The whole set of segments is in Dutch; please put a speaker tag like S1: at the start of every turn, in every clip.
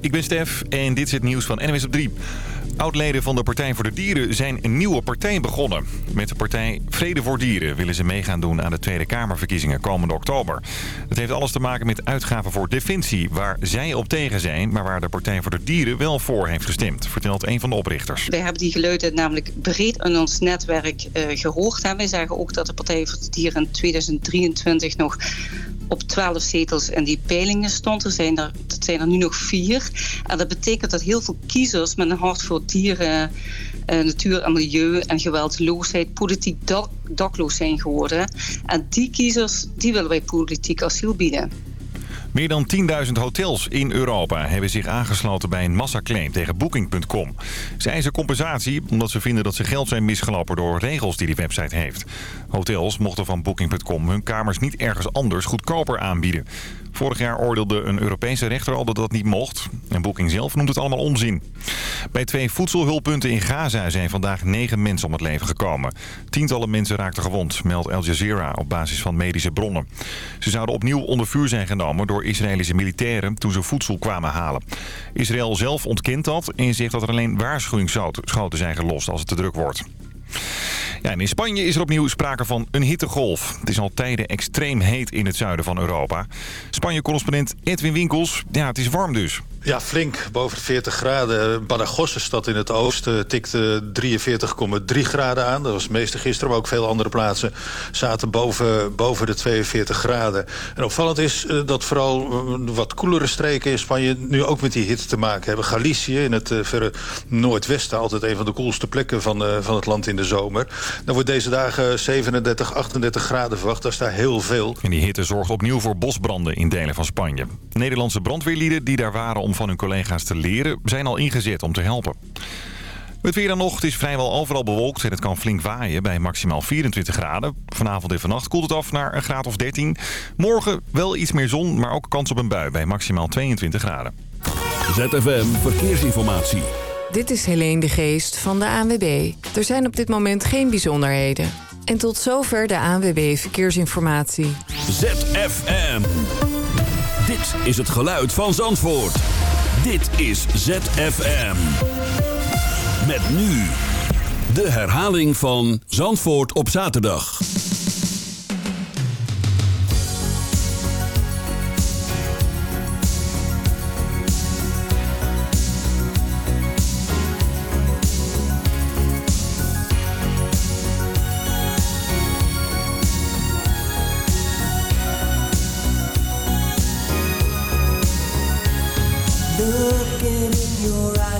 S1: ik ben Stef en dit is het nieuws van NWS op 3. Oudleden van de Partij voor de Dieren zijn een nieuwe partij begonnen. Met de partij Vrede voor Dieren willen ze meegaan doen aan de Tweede Kamerverkiezingen komende oktober. Dat heeft alles te maken met uitgaven voor defensie, waar zij op tegen zijn... maar waar de Partij voor de Dieren wel voor heeft gestemd, vertelt een van de oprichters.
S2: Wij hebben die geluiden namelijk breed in ons netwerk uh, gehoord. Hè. Wij zagen ook dat de Partij voor de Dieren in 2023 nog op 12 zetels in die peilingen stond. Er zijn er, zijn er nu nog vier. En dat betekent dat heel veel kiezers met een hart voor dieren, eh, natuur en milieu en geweldloosheid politiek dak, dakloos zijn geworden. En die kiezers, die willen wij politiek asiel bieden.
S1: Meer dan 10.000 hotels in Europa hebben zich aangesloten bij een massaclaim tegen Booking.com. Ze eisen compensatie omdat ze vinden dat ze geld zijn misgelopen door regels die die website heeft. Hotels mochten van Booking.com hun kamers niet ergens anders goedkoper aanbieden. Vorig jaar oordeelde een Europese rechter al dat dat niet mocht. En Booking zelf noemt het allemaal onzin. Bij twee voedselhulppunten in Gaza zijn vandaag negen mensen om het leven gekomen. Tientallen mensen raakten gewond, meldt Al Jazeera op basis van medische bronnen. Ze zouden opnieuw onder vuur zijn genomen door Israëlische militairen toen ze voedsel kwamen halen. Israël zelf ontkent dat en zegt dat er alleen waarschuwingsschoten zijn gelost als het te druk wordt. En in Spanje is er opnieuw sprake van een hittegolf. Het is al tijden extreem heet in het zuiden van Europa. Spanje-correspondent Edwin Winkels. Ja, het is warm dus.
S3: Ja, flink. Boven de 40 graden. Badajoz, stad in het oosten, tikte 43,3 graden aan. Dat was meeste gisteren, maar ook veel andere plaatsen zaten boven, boven de 42 graden. En opvallend is uh, dat vooral uh, wat koelere streken in Spanje... nu ook met die hitte te maken hebben. Galicië in het uh, verre noordwesten, altijd een van de koelste plekken van, van het land in de zomer. Dan wordt deze dagen 37, 38 graden verwacht. Dat is daar heel veel.
S1: En die hitte zorgt opnieuw voor bosbranden in delen van Spanje. Nederlandse brandweerlieden die daar waren om van hun collega's te leren... zijn al ingezet om te helpen. Het weer dan nog. Het is vrijwel overal bewolkt en het kan flink waaien bij maximaal 24 graden. Vanavond en vannacht koelt het af naar een graad of 13. Morgen wel iets meer zon, maar ook kans op een bui bij maximaal 22 graden.
S4: ZFM Verkeersinformatie.
S5: Dit is Helene de Geest van de ANWB. Er zijn op dit moment geen bijzonderheden. En tot zover de ANWB Verkeersinformatie.
S4: ZFM. Dit is het geluid van Zandvoort. Dit is ZFM. Met nu de herhaling van Zandvoort op zaterdag.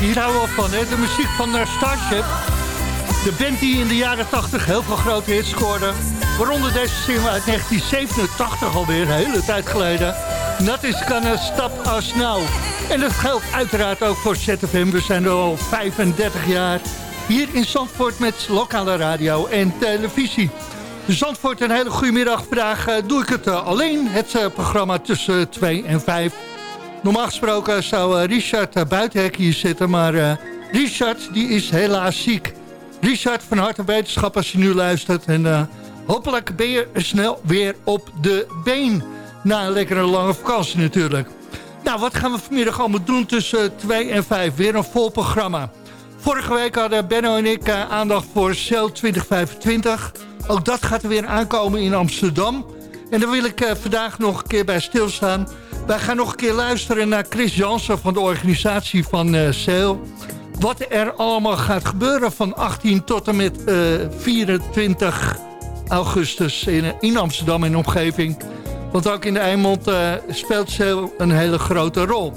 S6: hier houden we van? De muziek van uh, Starship. De band die in de jaren 80 heel veel grote hits scoorde. Waaronder deze single uit 1987 alweer, een hele tijd geleden. Dat is Gonna Stop Us Now. En dat geldt uiteraard ook voor ZFM. We zijn er al 35 jaar hier in Zandvoort met lokale radio en televisie. Zandvoort, een hele goede middag. Vandaag uh, doe ik het uh, alleen, het programma tussen 2 en 5. Normaal gesproken zou Richard Buitenhek hier zitten, maar Richard die is helaas ziek. Richard, van harte wetenschap als je nu luistert. En hopelijk ben je snel weer op de been. Na een lekkere lange vakantie natuurlijk. Nou, wat gaan we vanmiddag allemaal doen tussen 2 en 5? Weer een vol programma. Vorige week hadden Benno en ik aandacht voor Cel 2025... Ook dat gaat er weer aankomen in Amsterdam. En daar wil ik vandaag nog een keer bij stilstaan. Wij gaan nog een keer luisteren naar Chris Jansen van de organisatie van uh. Wat er allemaal gaat gebeuren van 18 tot en met uh, 24 augustus in, Amsterdam en omgeving. Want ook in de Eimond speelt Sail een hele grote rol.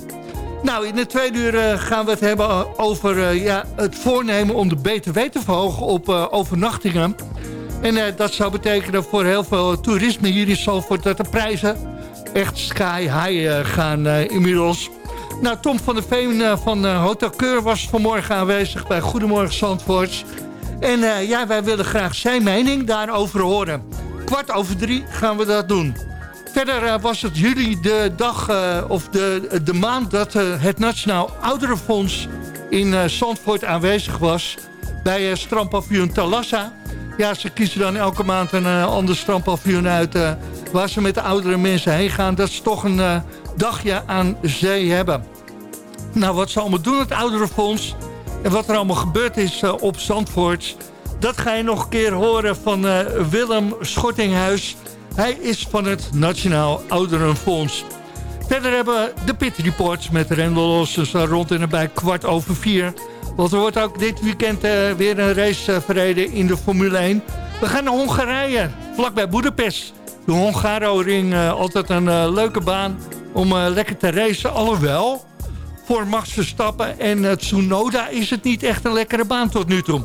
S6: Nou, in de tweede uur gaan we het hebben over ja, het voornemen om de BTW te verhogen op overnachtingen. En dat zou betekenen voor heel veel toerisme hier in Zalvoort... dat de prijzen echt sky high uh, gaan uh, inmiddels. Nou, Tom van der Veen van Hotel Keur was vanmorgen aanwezig bij Goedemorgen Zandvoort. En ja, wij willen graag zijn mening daarover horen. Kwart over drie gaan we dat doen. Verder was het juli de dag of de, de maand dat het Nationaal Ouderenfonds in Zandvoort aanwezig was... bij uh, strandpaviljoen Talassa... Ja, ze kiezen dan elke maand een ander strandpaviljoen uit... Waar ze met de oudere mensen heen gaan. Dat ze toch een uh, dagje aan zee hebben. Nou, wat ze allemaal doen, het ouderenfonds... en wat er allemaal gebeurd is op Zandvoort... dat ga je nog een keer horen van Willem Schortinghuis. Hij is van het Nationaal Ouderenfonds. Verder hebben we de Pit Reports met Rendel Lossens rond en nabij kwart over vier... Want er wordt ook dit weekend weer een race uh, verreden in de Formule 1. We gaan naar Hongarije, vlakbij Budapest. De Hongaro-ring, uh, altijd een leuke baan om lekker te racen. Alhoewel, voor Max Verstappen en Tsunoda is het niet echt een lekkere baan tot nu toe.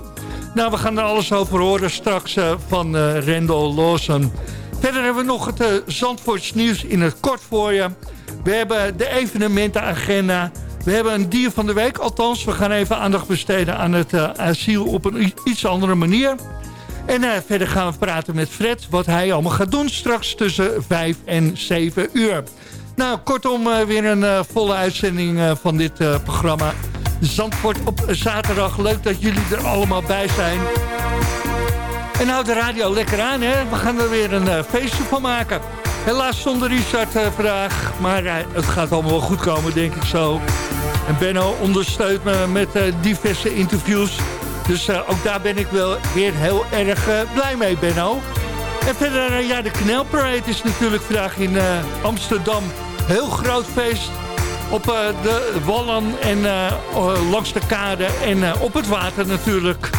S6: Nou, we gaan er alles over horen straks van Rendel Lawson. Verder hebben we nog het Zandvoorts nieuws in het kort voor je. We hebben de evenementenagenda... We hebben een dier van de week, althans. We gaan even aandacht besteden aan het asiel op een iets andere manier. En uh, verder gaan we praten met Fred, wat hij allemaal gaat doen straks tussen 5 en 7 uur. Nou, kortom, uh, weer een volle uitzending van dit programma. Zandvoort op zaterdag. Leuk dat jullie er allemaal bij zijn. En houd de radio lekker aan, hè. We gaan er weer een feestje van maken. Helaas zonder Richard vandaag. Maar het gaat allemaal wel goed komen, denk ik zo. En Benno ondersteunt me met diverse interviews. Dus ook daar ben ik wel weer heel erg blij mee, Benno. En verder, ja, de Knelparade is natuurlijk vandaag in Amsterdam. Heel groot feest op de wallen en langs de kade en op het water natuurlijk.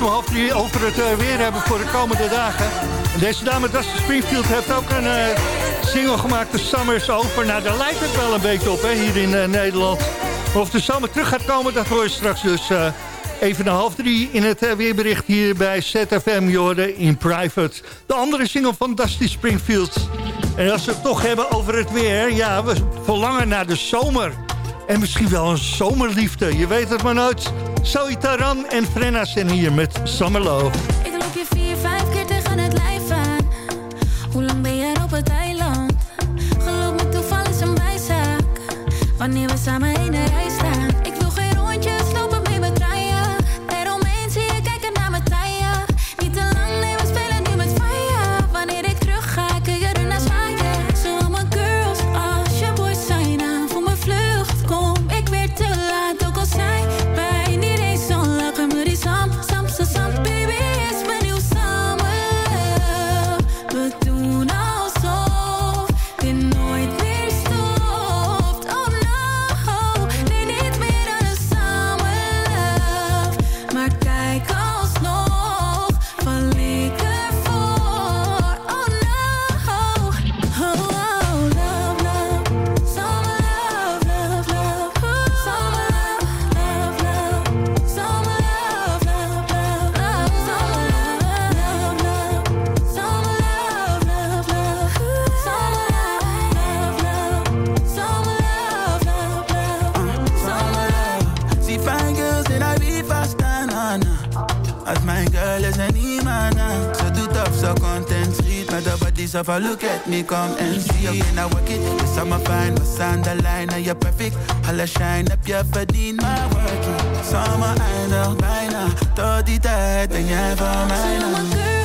S6: Om half drie over het eh, weer hebben voor de komende dagen. En deze dame, Dusty Springfield, heeft ook een eh, single gemaakt, de Summers Over. Nou, daar lijkt het wel een beetje op, hè, hier in eh, Nederland. Of de zomer terug gaat komen, dat hoor je straks dus even na half drie in het weerbericht hier bij ZFM Jorden in Private. De andere single van Dusty Springfield. En als we het toch hebben over het weer, ja, we verlangen naar de zomer. En misschien wel een zomerliefde, je weet het maar nooit. Zoe Taran en Frenna zijn hier met Summer.
S7: yourself a look at me, come and see. you now work it. Yes, I'm a fine, what's the line? You're perfect. All shine up, your verdien my working Summer, I know, by now. Tot die tijd ben jij van.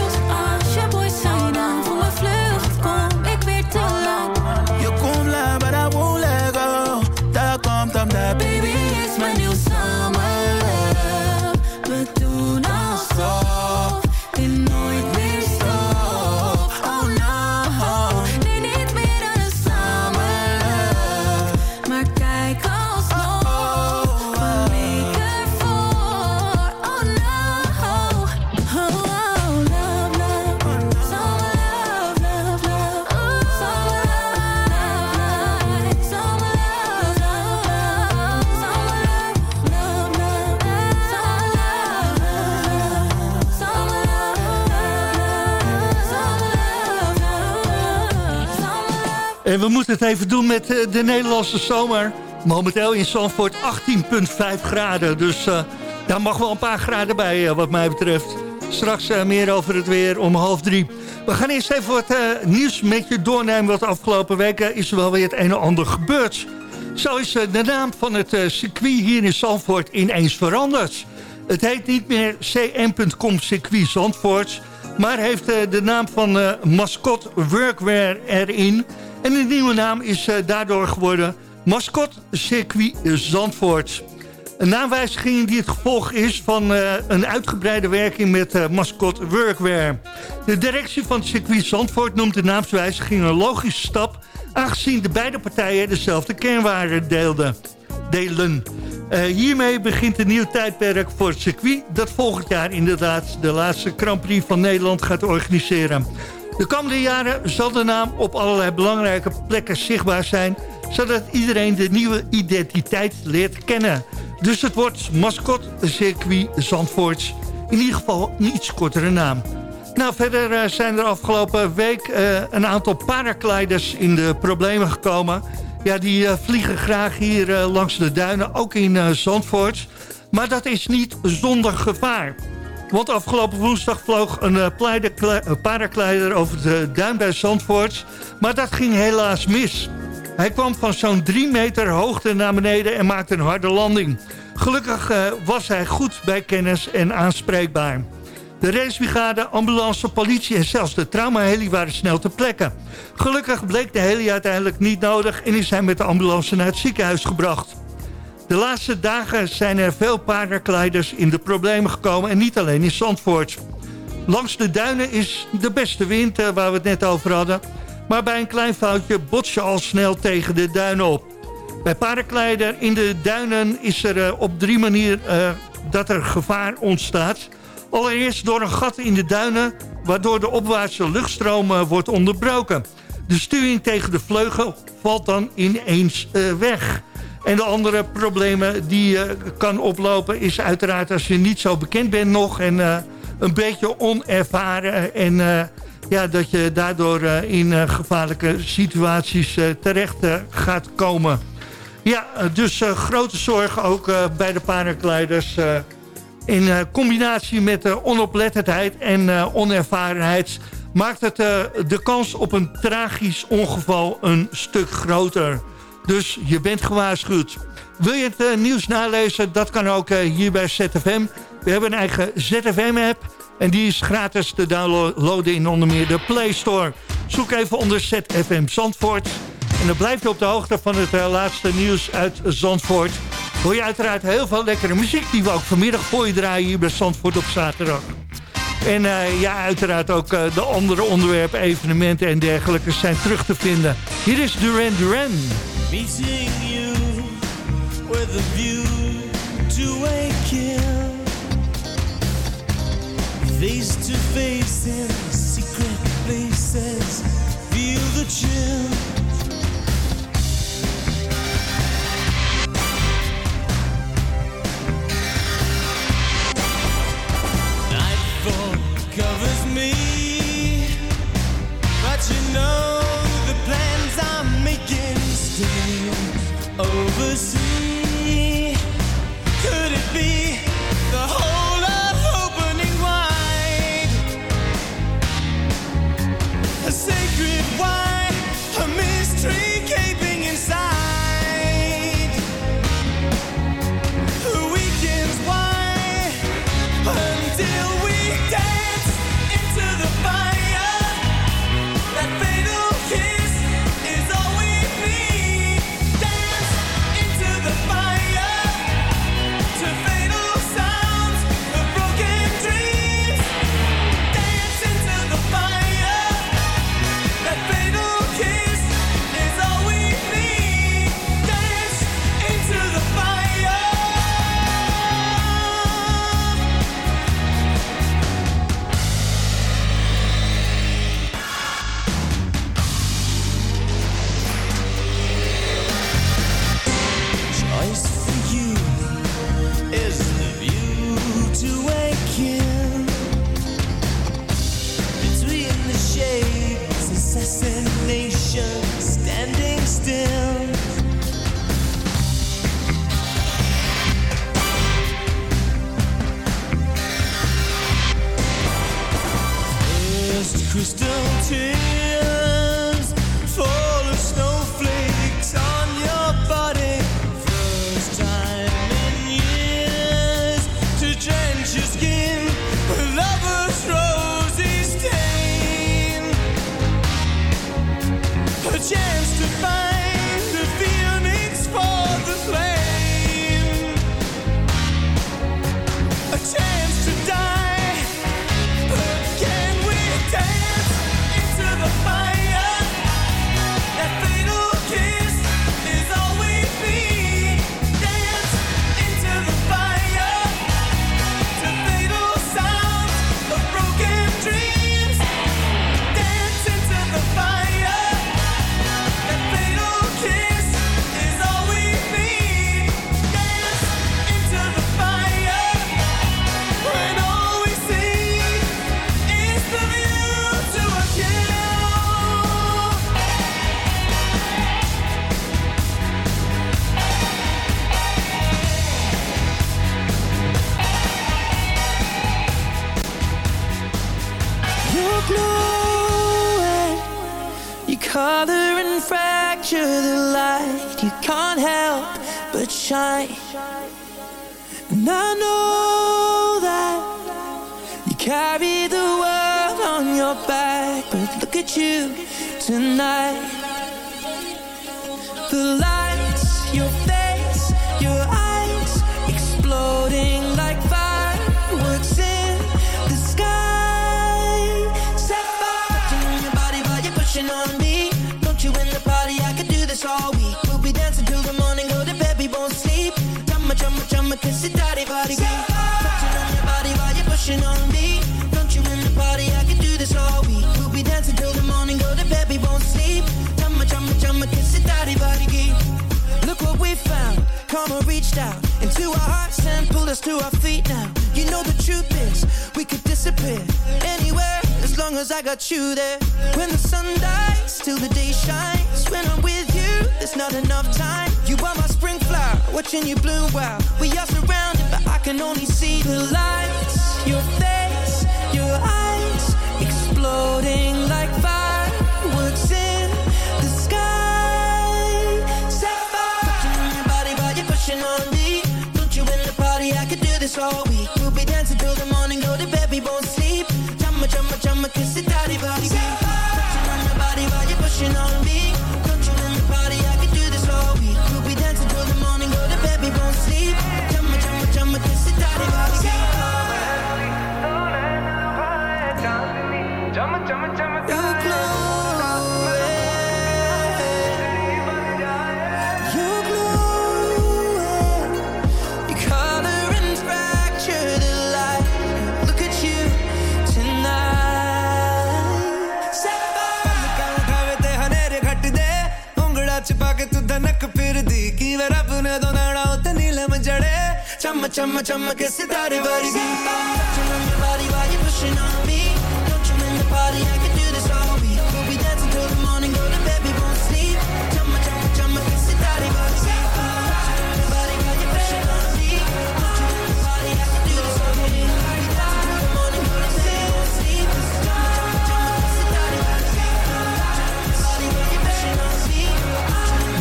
S6: En we moeten het even doen met eh, de Nederlandse zomer. Momenteel in Zandvoort 18,5 graden. Dus eh, daar mag wel een paar graden bij eh, wat mij betreft. Straks meer over het weer om half drie. We gaan eerst even wat nieuws met je doornemen. Want de afgelopen weken is er wel weer het een en ander gebeurd. Zo is de naam van het circuit hier in Zandvoort ineens veranderd. Het heet niet meer cm.com circuit Zandvoort... maar heeft de naam van Mascot Workwear erin... En de nieuwe naam is eh, daardoor geworden Mascot Circuit Zandvoort. Een naamwijziging die het gevolg is van eh, een uitgebreide werking met eh, Mascot Workwear. De directie van het circuit Zandvoort noemt de naamswijziging een logische stap... aangezien de beide partijen dezelfde kernwaarden deelden. delen. Hiermee begint een nieuw tijdperk voor het circuit... dat volgend jaar inderdaad de laatste Grand Prix van Nederland gaat organiseren. De komende jaren zal de naam op allerlei belangrijke plekken zichtbaar zijn... zodat iedereen de nieuwe identiteit leert kennen. Dus het wordt Mascot Circuit Zandvoort. In ieder geval een iets kortere naam. Nou, verder eh, zijn er afgelopen week eh, een aantal paragliders in de problemen gekomen. Ja, die eh, vliegen graag hier langs de duinen, ook in Zandvoort. Maar dat is niet zonder gevaar. Want afgelopen woensdag vloog een paraglider over de duin bij Zandvoort. Maar dat ging helaas mis. Hij kwam van zo'n drie meter hoogte naar beneden en maakte een harde landing. Gelukkig eh, was hij goed bij kennis en aanspreekbaar. De racebrigade, ambulance, politie en zelfs de traumaheli waren snel ter plekke. Gelukkig bleek de heli uiteindelijk niet nodig en is hij met de ambulance naar het ziekenhuis gebracht. De laatste dagen zijn er veel paragliders in de problemen gekomen en niet alleen in Zandvoort. Langs de duinen is de beste wind eh, waar we het net over hadden. Maar bij een klein foutje bots je al snel tegen de duinen op. Bij paraglider in de duinen is er eh, op drie manieren eh, dat er gevaar ontstaat. Allereerst door een gat in de duinen, waardoor de opwaartse luchtstroom wordt onderbroken. De stuwing tegen de vleugel valt dan ineens weg. En de andere problemen die je kan oplopen is uiteraard als je niet zo bekend bent nog... en eh, een beetje onervaren en eh, ja, dat je daardoor eh, in eh, gevaarlijke situaties eh, terecht eh, gaat komen. Ja, eh, dus eh, grote zorgen ook eh, bij de paragliders... eh, in eh, combinatie met uh, onoplettendheid en eh, onervarenheid... maakt het eh, de kans op een tragisch ongeval een stuk groter. Dus je bent gewaarschuwd. Wil je het eh, nieuws nalezen? Dat kan ook eh, hier bij ZFM. We hebben een eigen ZFM-app. En die is gratis te downloaden in onder meer de Play Store. Zoek even onder ZFM Zandvoort. En dan blijf je op de hoogte van het eh, laatste nieuws uit Zandvoort. Hoor je uiteraard heel veel lekkere muziek... die we ook vanmiddag voor je draaien hier bij Zandvoort op zaterdag. En eh, ja, uiteraard ook eh, de andere onderwerpen, evenementen en dergelijke zijn terug te vinden. Hier is Duran Duran.
S8: Meeting you with a view to a kill. Face to face in secret places. Feel the chill. Overseas. Shine. And I know that you carry the world on your back. But look at you tonight. The lights, chumma, kiss it, daddy, body, Touching on your body while you're pushing on me. Don't you in the party? I could do this all week. We'll be dancing till the morning, go to bed, we won't sleep. Chumma, chumma, chumma, kiss it, daddy, body, Look what we found. Karma reached out into our hearts and pulled us to our feet now. You know the truth is, we could disappear anywhere as long as I got you there. When the sun dies, till the day shines. When I'm with you, there's not enough time. You are my watching you bloom wild. We are surrounded, but I can only see the lights. Your face, your eyes, exploding like fireworks in the sky. Sapphire, touching on your body while you're pushing on me. Don't you in the party? I could do this all week. We'll be dancing till the morning, go to bed, we won't sleep. Chumma, chumma, chumma, kiss it, daddy, body.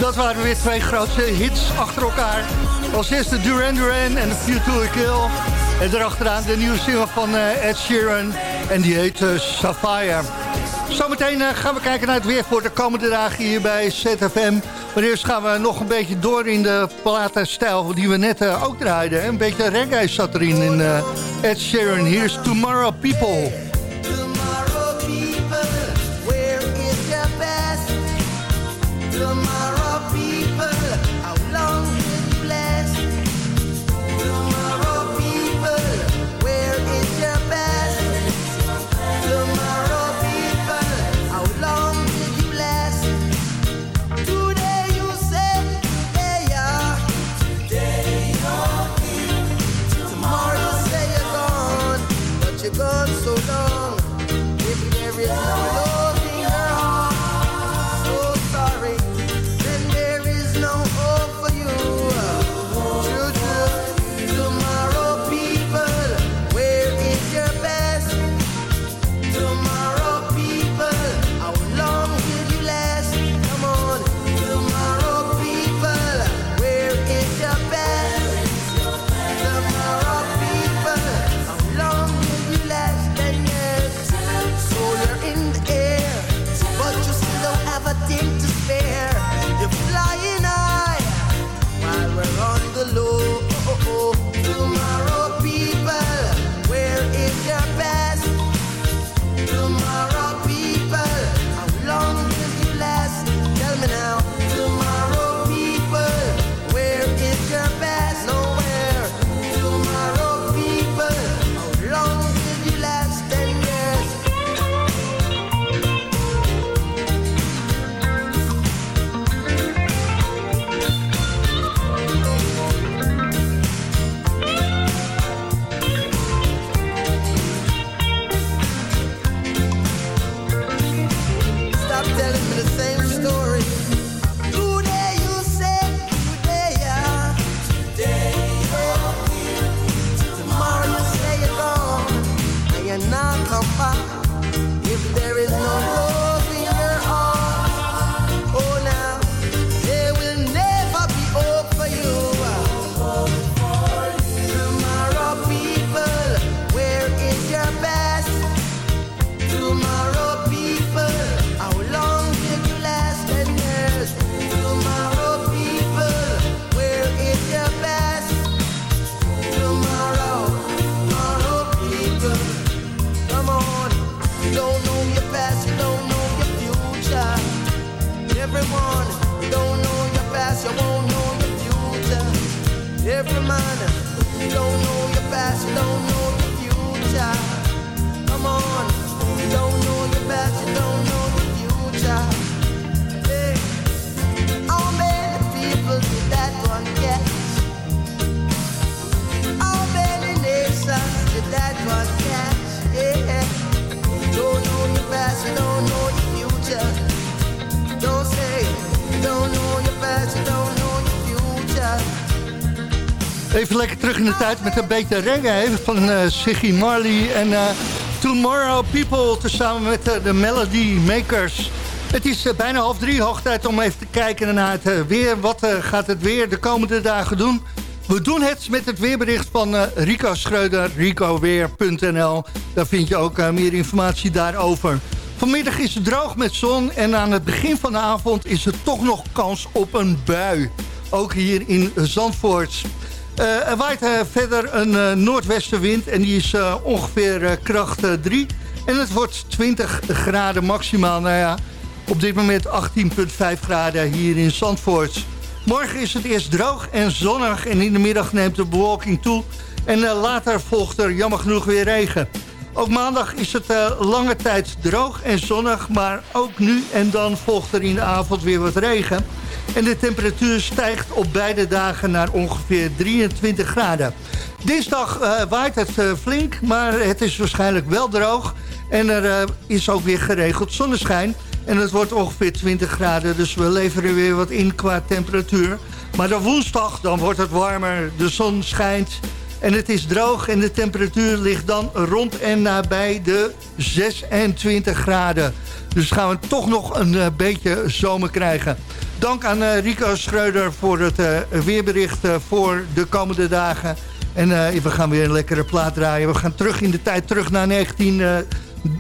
S9: Dat waren weer twee grootste hits achter elkaar. Als eerste Duran Duran en The View to a Kill. En daarachteraan de nieuwe single van eh, Ed Sheeran. En die heet eh, Sapphire. Zometeen eh, gaan we kijken naar het weer voor de komende dagen hier bij ZFM. Maar eerst gaan we nog een beetje door in de platenstijl die we net ook draaiden. Een beetje reggae zat erin in Ed Sheeran. Hier is Tomorrow People.
S6: De tijd met een beetje reggae van eh Siggy Marley en eh, Tomorrow People... tezamen met eh, de Melody Makers. Het is bijna half drie, hoog tijd om even te kijken naar het weer. Wat gaat het weer de komende dagen doen? We doen het met het weerbericht van Rico Schreuder, ricoweer.nl. Daar vind je ook meer informatie daarover. Vanmiddag is het droog met zon en aan het begin van de avond is er toch nog kans op een bui. Ook hier in Zandvoort. Eh, er waait eh, verder een eh, noordwestenwind en die is ongeveer kracht 3. en het wordt 20 graden maximaal. Nou ja, op dit moment 18,5 graden hier in Zandvoort. Morgen is het eerst droog en zonnig en in de middag neemt de bewolking toe. En later volgt er jammer genoeg weer regen. Ook maandag is het lange tijd droog en zonnig, maar ook nu en dan volgt er in de avond weer wat regen. En de temperatuur stijgt op beide dagen naar ongeveer 23 graden. Dinsdag eh, waait het eh, flink, maar het is waarschijnlijk wel droog. En er eh, is ook weer geregeld zonneschijn. En het wordt ongeveer 20 graden, dus we leveren weer wat in qua temperatuur. Maar dan woensdag, dan wordt het warmer, de zon schijnt... En het is droog en de temperatuur ligt dan rond en nabij de 26 graden. Dus gaan we toch nog een beetje zomer krijgen. Dank aan eh, Rico Schreuder voor het eh, weerbericht eh, voor de komende dagen. En we gaan weer een lekkere plaat draaien. We gaan terug in de tijd, terug naar 19... eh,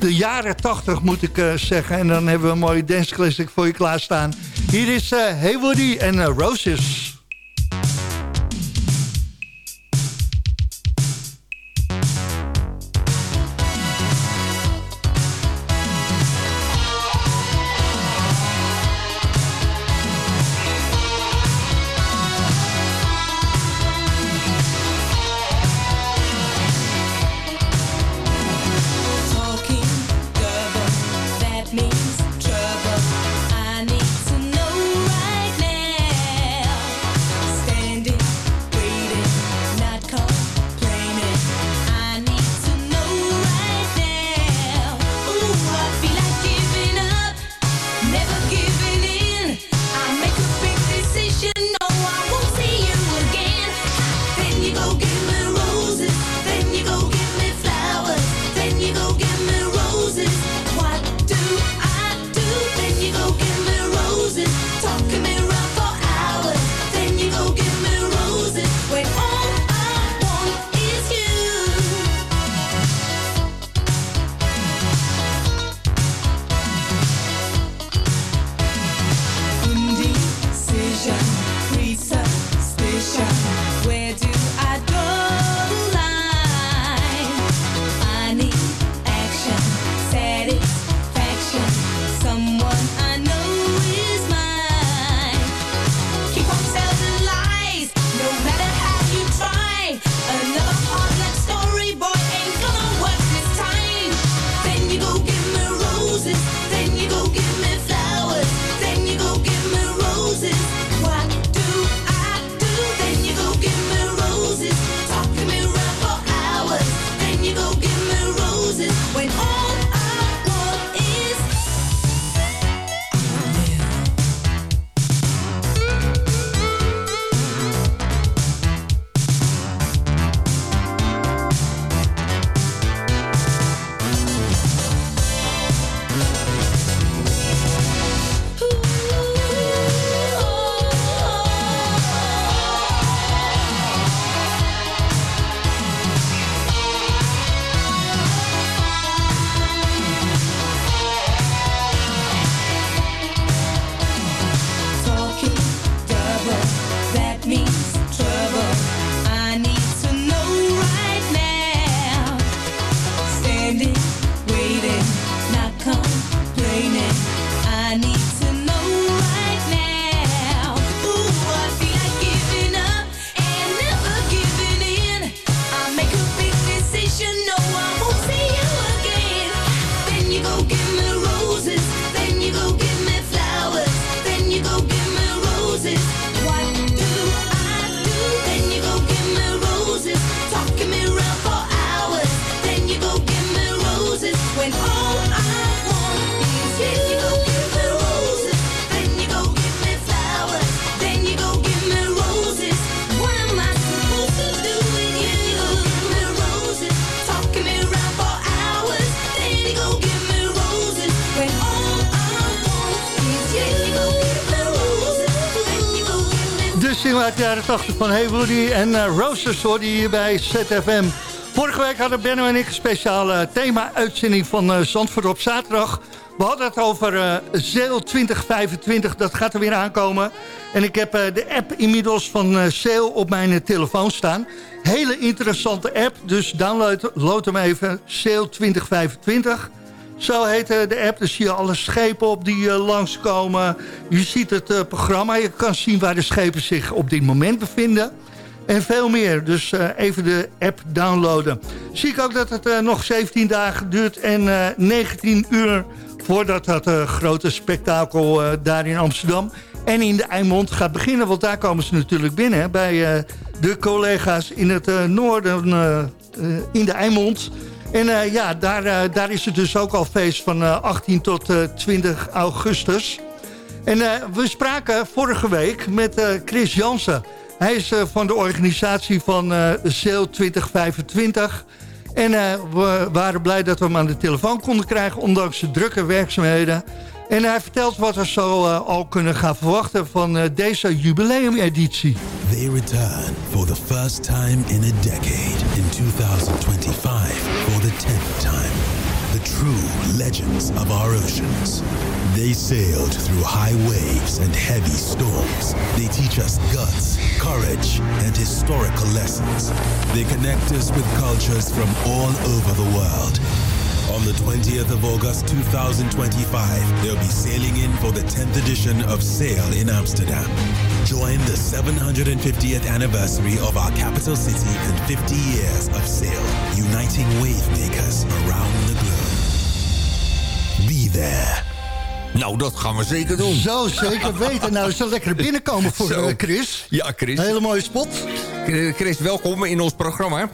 S6: de jaren 80 moet ik zeggen. En dan hebben we een mooie dance classic voor je klaarstaan. Hier is Hey Woody en Roses. Uit de jaren 80 van Woody en eh, Roses hoorde je hier bij ZFM. Vorige week hadden Benno en ik een speciale thema-uitzending van eh, Zandvoort op zaterdag. We hadden het over eh Zeel 2025, dat gaat er weer aankomen. En ik heb eh, de app inmiddels van eh Zeel op mijn eh, telefoon staan. Hele interessante app, dus download load hem even, Zeel 2025. Zo heet eh, de app, daar zie je alle schepen op die eh, langskomen. Je ziet het eh, programma, je kan zien waar de schepen zich op dit moment bevinden. En veel meer, dus even de app downloaden. Zie ik ook dat het nog 17 dagen duurt en eh, 19 uur... voordat dat grote spektakel daar in Amsterdam en in de Eimond gaat beginnen. Want daar komen ze natuurlijk binnen bij de collega's in het noorden in de Eimond... En eh, ja, daar, eh, daar is het dus ook al feest van eh, 18 tot eh, 20 augustus. En we spraken vorige week met Chris Jansen. Hij is van de organisatie van Zeel 2025. En we waren blij dat we hem aan de telefoon konden krijgen... ondanks de drukke werkzaamheden. En hij vertelt wat we zo eh, al kunnen gaan verwachten van eh, deze jubileumeditie.
S10: They return for the first time in a decade in 2025 for the 10th time. The true legends of our oceans. They sailed through high waves and heavy storms. They teach us guts, courage, and historical lessons. They connect us with cultures from all over the world. On the 20th of August 2025, they'll be sailing in for the 10th edition of Sail in Amsterdam. Join the 750th anniversary of our capital city and 50 years of Sail, uniting wave makers around the globe. Be there.
S11: Nou, dat gaan we zeker doen.
S6: Zo, zeker weten. Nou, is er lekker binnenkomen voor
S11: Zo.
S6: eh, Chris.
S11: Ja, Chris.
S6: Een hele mooie spot.
S11: Chris, welkom in ons programma.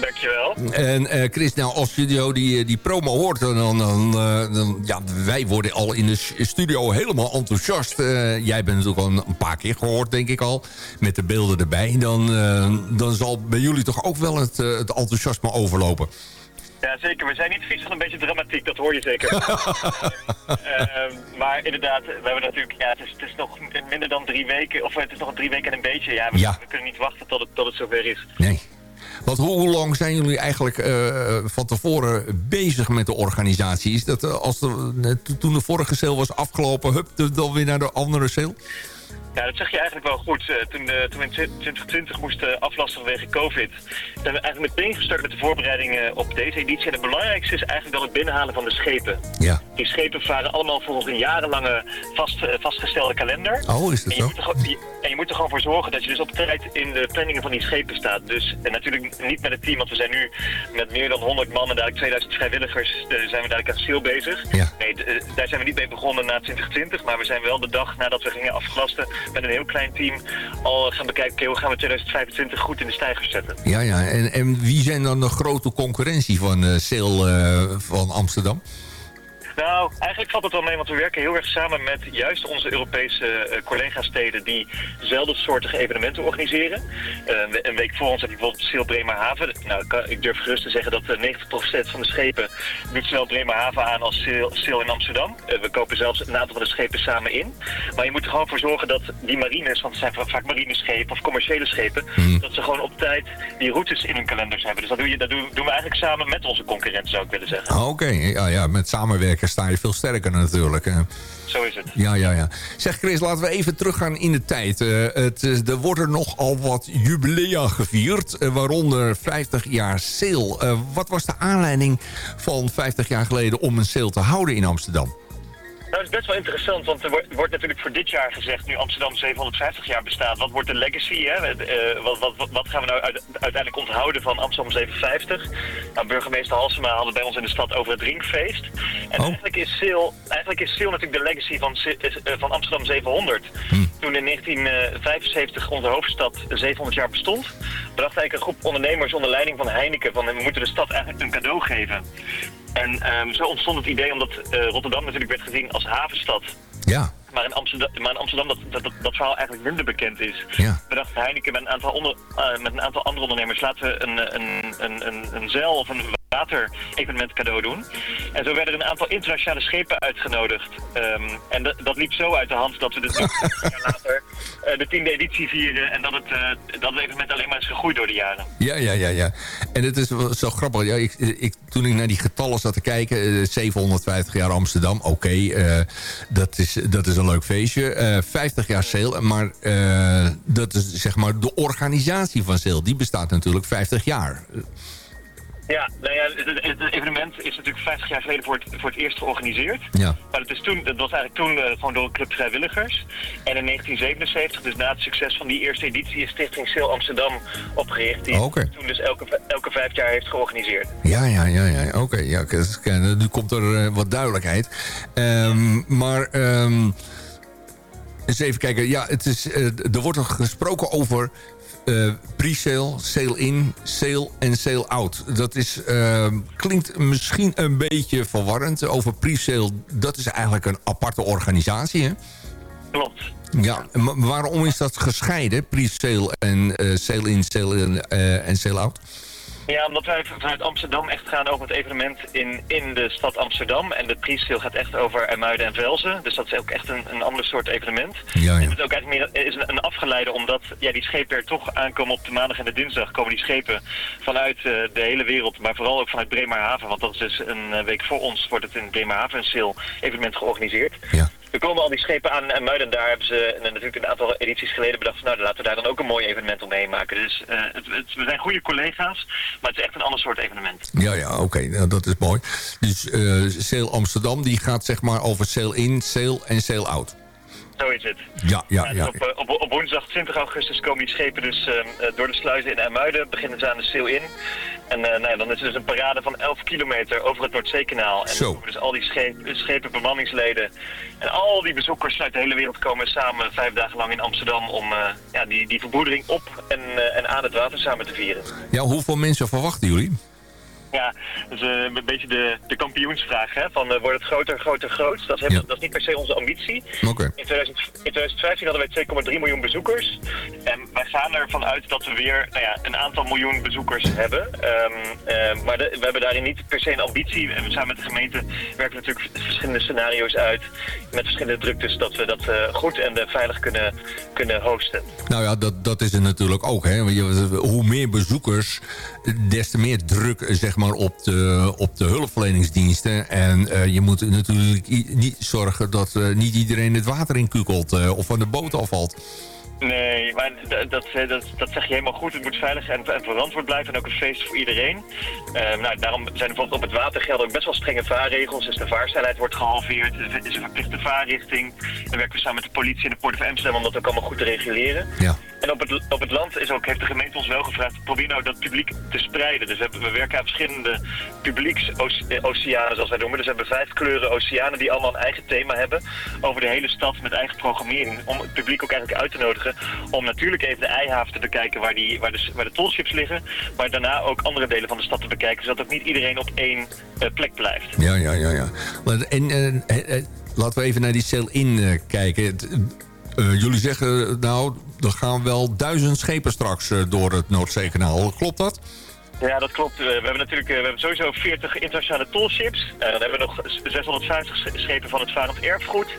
S12: Dankjewel.
S11: En eh, Chris, nou, als je die, die promo hoort, dan, dan, dan, eh, dan- ja, wij worden al in de studio helemaal enthousiast. Eh, jij bent natuurlijk al een, paar keer gehoord, denk ik al, met de beelden erbij. Dan, eh, dan zal bij jullie toch ook wel het, eh, het enthousiasme overlopen.
S12: Ja, zeker. We zijn niet vies van een beetje dramatiek, dat hoor je zeker. Ehm, maar inderdaad, we hebben natuurlijk, ja, het is, het is nog minder dan drie weken, of het is nog drie weken en een beetje. Ja, we,
S11: Ja.
S12: we kunnen niet wachten tot het, tot het zover is.
S11: Nee. Want hoe, lang zijn jullie eigenlijk eh, van tevoren bezig met de organisatie? Is dat eh, als de, eh, to- toen de vorige sale was afgelopen, hup, dan weer naar de andere sale?
S12: Ja, dat zeg je eigenlijk wel goed. Eh, toen, eh, toen we in 2020 moesten aflasten vanwege COVID, zijn we eigenlijk meteen gestart met de voorbereidingen op deze editie. En het belangrijkste is eigenlijk wel het binnenhalen van de schepen.
S11: Ja.
S12: Die schepen varen allemaal volgens een jarenlange vast, eh, vastgestelde kalender.
S11: Oh, is dat
S12: en je
S11: zo?
S12: Moet er, je- en je moet er gewoon voor zorgen dat je dus op tijd in de planningen van die schepen staat. Dus en natuurlijk niet met het team, want we zijn nu met meer dan 100 man en dadelijk 2000 vrijwilligers zijn we dadelijk aan SEAL bezig.
S11: Ja.
S12: Nee, daar zijn we niet mee begonnen na 2020, maar we zijn wel de dag nadat we gingen afgelasten met een heel klein team al gaan bekijken, hoe gaan we 2025 goed in de stijgers zetten.
S11: Ja, ja. En, en wie zijn dan de grote concurrentie van eh sale eh, van Amsterdam?
S12: Nou, eigenlijk valt het wel mee, want we werken heel erg samen met juist onze Europese eh, collega-steden die zelfsoortige evenementen organiseren. Eh, een week voor ons heb je bijvoorbeeld Sail Bremerhaven. Nou, ik, durf gerust te zeggen dat eh, 90% van de schepen doet zowel Bremerhaven aan als Sail, in Amsterdam. Eh, we kopen zelfs een aantal van de schepen samen in. Maar je moet er gewoon voor zorgen dat die marines, want het zijn va- vaak marineschepen of commerciële schepen, dat ze gewoon op tijd die routes in hun kalenders hebben. Dus dat, doe je, dat doen, doen we eigenlijk samen met onze concurrenten, zou ik willen zeggen.
S11: Ah, Oké, ja, ja, met samenwerken sta je veel sterker natuurlijk.
S12: Zo is het.
S11: Ja, ja, ja. Zeg Chris, laten we even teruggaan in de tijd. Eh, het, er worden nogal wat jubilea gevierd, eh, waaronder 50 jaar sale. Eh, wat was de aanleiding van 50 jaar geleden om een sale te houden in Amsterdam?
S12: Nou, dat is best wel interessant, want er wordt, natuurlijk voor dit jaar gezegd, nu Amsterdam 750 jaar bestaat, wat wordt de legacy? Hè? Eh, wat, wat, wat, wat gaan we nou uit- uiteindelijk onthouden van Amsterdam 750? Nou, burgemeester Halsema had het bij ons in de stad over het drinkfeest. En eigenlijk, is Seel, eigenlijk is Seel natuurlijk de legacy van, Se- eh, van Amsterdam 700. Toen in 1975 onze hoofdstad 700 jaar bestond, bracht eigenlijk een groep ondernemers onder leiding van Heineken van we moeten de stad eigenlijk een cadeau geven. En ehm, zo ontstond het idee omdat eh, Rotterdam natuurlijk werd gezien als havenstad.
S11: Ja.
S12: Maar in Amsterdam, maar in Amsterdam dat, dat, dat, dat verhaal eigenlijk minder bekend is.
S11: Ja.
S12: Bedacht Heineken met een aantal, onder, eh, met een aantal andere ondernemers laten we een, een, een, een, een zeil of een water-evenement cadeau doen. En zo werden er een aantal internationale schepen uitgenodigd. Ehm, en dat- dat liep zo uit de hand dat we dus jaar later eh, de tiende editie vieren. En dat het, eh, dat het evenement alleen maar is gegroeid door de jaren.
S11: Ja, ja, ja, ja. En het is zo grappig. Ja, ik, ik, toen ik naar die getallen zat te kijken... eh, 750 jaar Amsterdam, oké, eh, dat, is, dat is een leuk feestje. Eh 50 jaar Sale, maar eh, dat is zeg maar de organisatie van Sale. Die bestaat natuurlijk 50 jaar.
S12: Ja, nou ja, het, evenement is natuurlijk 50 jaar geleden voor het, voor het eerst georganiseerd.
S11: Ja.
S12: Maar het, is toen, het was eigenlijk toen eh, gewoon door een club vrijwilligers. En in 1977, dus na het succes van die eerste editie, is Stichting Sale Amsterdam opgericht. Die
S11: Oh, oké.
S12: toen dus elke, elke vijf jaar heeft georganiseerd.
S11: Ja, ja, ja, ja. oké. ja, k- k- nu komt er eh, wat duidelijkheid. Ehm, maar ehm, eens even kijken. Ja, het is, eh, er wordt gesproken over eh, pre-sale, sale-in, sale en sale-out. Dat is, ehm, klinkt misschien een beetje verwarrend. Over pre-sale, dat is eigenlijk een aparte organisatie, hè?
S12: Klopt.
S11: Ja, waarom is dat gescheiden? Pre-sale en eh, sale-in, sale eh, en sale-out?
S12: Ja, omdat wij vanuit Amsterdam echt gaan over het evenement in, in de stad Amsterdam. En de pre-sale gaat echt over IJmuiden en Velzen. Dus dat is ook echt een, een ander soort evenement.
S11: Ja,
S12: En
S11: ja.
S12: het is ook eigenlijk meer is een, een afgeleide, omdat ja, die schepen er toch aankomen op de maandag en de dinsdag. Komen die schepen vanuit eh, de hele wereld, maar vooral ook vanuit Bremerhaven. Want dat is dus een eh, week voor ons, wordt het in Bremerhaven een sale evenement georganiseerd.
S11: Ja.
S12: Er komen al die schepen aan en Muiden. Daar hebben ze eh, natuurlijk een aantal edities geleden bedacht... nou, laten we daar dan ook een mooi evenement omheen maken. Dus eh, we zijn goede collega's, maar het is echt een ander soort evenement.
S11: Ja, ja, oké, nou, dat is mooi. Dus eh Sale Amsterdam, die gaat zeg maar over sale in, sale en sale out.
S12: Zo is het.
S11: Ja, ja, ja.
S12: Op, eh, op, op woensdag 20 augustus komen die schepen dus eh, eh, door de sluizen in Amuiden. Beginnen ze aan de sale in. En eh, nou ja, dan is er dus een parade van 11 kilometer over het Noordzeekanaal. En
S11: Zo.
S12: dan komen dus al die schepen, schepen, bemanningsleden en al die bezoekers uit de hele wereld komen samen vijf dagen lang in Amsterdam om ja, die, die verbroedering op en, en aan het water samen te vieren.
S11: Ja, hoeveel mensen verwachten jullie?
S12: Ja, dat is eh, een beetje de, de kampioensvraag. Hè? Van, eh, wordt het groter, groter, groot? Dat dat is niet per se onze ambitie. In, 2000 in 2015 hadden wij 2,3 miljoen bezoekers. En wij gaan ervan uit dat we weer nou ja, een aantal miljoen bezoekers hebben. Ehm, eh, maar de- we hebben daarin niet per se een ambitie. En samen met de gemeente werken we natuurlijk verschillende scenario's uit. Met verschillende druktes dat we dat goed en veilig kunnen, kunnen hosten.
S11: Nou ja, dat, dat is het natuurlijk ook. Hè? Want je- Hoe meer bezoekers, des te meer druk zeg maar, op, de, op de hulpverleningsdiensten. En eh, je moet natuurlijk niet zorgen dat eh, niet iedereen het water in kukelt eh, of van de boot afvalt.
S12: Nee, maar dat, eh, dat, dat zeg je helemaal goed. Het moet veilig en, en verantwoord blijven en ook een feest voor iedereen. Eh, nou, daarom zijn er bijvoorbeeld op het water gelden ook best wel strenge vaarregels. Dus de vaarsnelheid wordt gehalveerd, er is een verplichte vaarrichting. Dan werken we samen met de politie en de Port of Amsterdam om dat ook allemaal goed te reguleren.
S11: Ja.
S12: En op het, op het land is ook, heeft de gemeente ons wel gevraagd, probeer nou dat publiek te spreiden. Dus we, hebben- we werken aan verschillende publieksoceanen, zoals wij noemen. Dus we hebben vijf kleuren oceanen die allemaal een eigen thema hebben. Over de hele stad met eigen programmering. Om het publiek ook eigenlijk uit te nodigen. Om natuurlijk even de eihaven te bekijken waar, die, waar, de, waar de tolships liggen. Maar daarna ook andere delen van de stad te bekijken. Zodat ook niet iedereen op één eh, plek blijft.
S11: Ja, ja, ja. ja. En eh, eh, laten we even naar die sale-in eh, kijken. Jullie zeggen, nou, er gaan wel duizend schepen straks door het Noordzeekanaal. Klopt dat?
S12: Ja, dat klopt. We hebben natuurlijk eh, we hebben sowieso 40 internationale tollships. Eh, dan hebben we nog 650 sch- schepen van het varend erfgoed.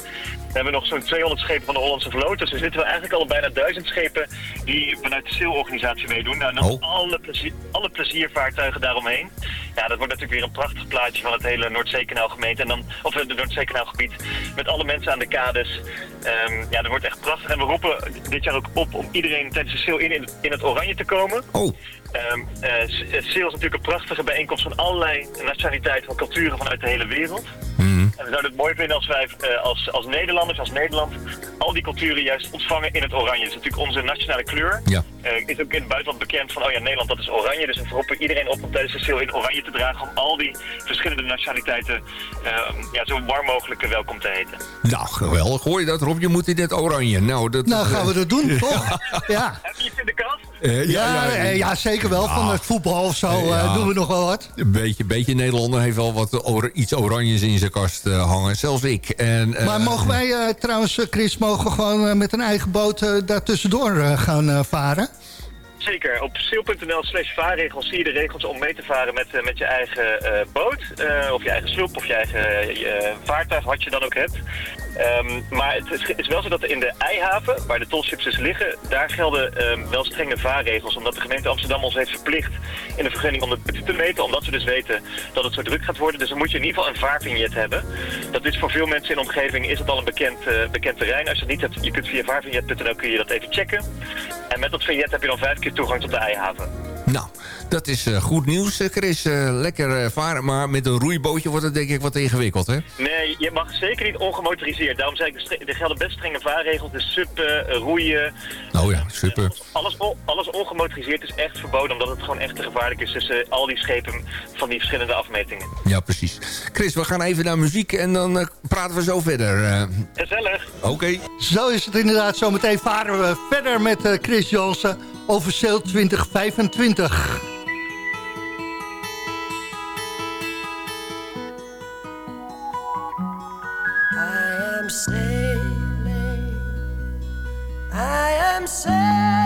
S12: We hebben nog zo'n 200 schepen van de Hollandse vloot. Dus we zitten wel eigenlijk al bijna 1000 schepen die vanuit de SEAL-organisatie meedoen. Nou, dan
S11: Oh.
S12: alle, plezier, alle pleziervaartuigen daaromheen. Ja, dat wordt natuurlijk weer een prachtig plaatje van het hele Noordzeekanaal gemeente. En dan, of eh, de Noordzeekanaalgebied. Met alle mensen aan de kades. Ehm, ja, dat wordt echt prachtig. En we roepen dit jaar ook op om iedereen tijdens de SEAL in, in, het oranje te komen.
S11: Oh.
S12: Ehm eh, SEAL is natuurlijk een prachtige bijeenkomst van allerlei nationaliteiten, van culturen vanuit de hele wereld. En we zouden het mooi vinden als wij eh, als, als Nederlanders, als Nederland, al die culturen juist ontvangen in het oranje. Dat is natuurlijk onze nationale kleur.
S11: Ja.
S12: Eh, is ook in het buitenland bekend van, oh ja, Nederland dat is oranje. Dus we roepen iedereen op om tijdens de SEAL in oranje te dragen om al die verschillende nationaliteiten ehm, ja, zo warm mogelijk welkom te heten.
S11: Nou, geweldig. Hoor je dat, Rob? Je moet in dit oranje. Nou, dat,
S6: Nou, gaan we dat doen, toch? Ja.
S12: Heb je iets in de kast?
S11: Eh,
S6: Ja, eh, ja, zeker wel. Van het voetbal of zo
S11: Ja.
S6: eh, doen we nog wel wat.
S11: Een beetje, beetje Nederlander heeft wel wat or- iets oranjes in zijn kast hangen. Zelfs ik. En, eh,
S6: Maar mogen wij eh, trouwens, Chris, gewoon eh, met een eigen boot eh, daar tussendoor eh, gaan varen?
S12: Zeker. Op sail.nl slash vaarregels zie je de regels om mee te varen met, met je eigen boot. of je eigen sloep of je eigen vaartuig, wat je dan ook hebt. Ehm, maar het is, wel zo dat in de Eihaven, waar de tolships dus liggen, daar gelden ehm, wel strenge vaarregels. Omdat de gemeente Amsterdam ons heeft verplicht in de vergunning om de putten te meten. Omdat we dus weten dat het zo druk gaat worden. Dus dan moet je in ieder geval een vaarvignet hebben. Dat is voor veel mensen in de omgeving is het al een bekend, eh, bekend terrein. Als je het niet hebt, je kunt via vaarvignet.nl kun je dat even checken. En met dat vignet heb je dan vijf keer toegang tot de Eihaven.
S11: Nou, dat is eh, goed nieuws, eh, Chris. Eh, lekker eh, varen, maar met een roeibootje wordt het denk ik wat ingewikkeld, hè?
S12: Nee, je mag zeker niet ongemotoriseerd. Daarom zei ik, er gelden best strenge vaarregels. Dus suppen, roeien.
S11: Oh ja, super.
S12: Alles, alles ongemotoriseerd is echt verboden, omdat het gewoon echt te gevaarlijk is tussen al die schepen van die verschillende afmetingen.
S11: Ja, precies. Chris, we gaan even naar muziek en dan eh, praten we zo verder. eh.
S12: Gezellig.
S11: Oké.
S6: Zo is het inderdaad. Zometeen varen we verder met eh, Chris Jansen over Sail 2025.
S13: Sailing, I am sailing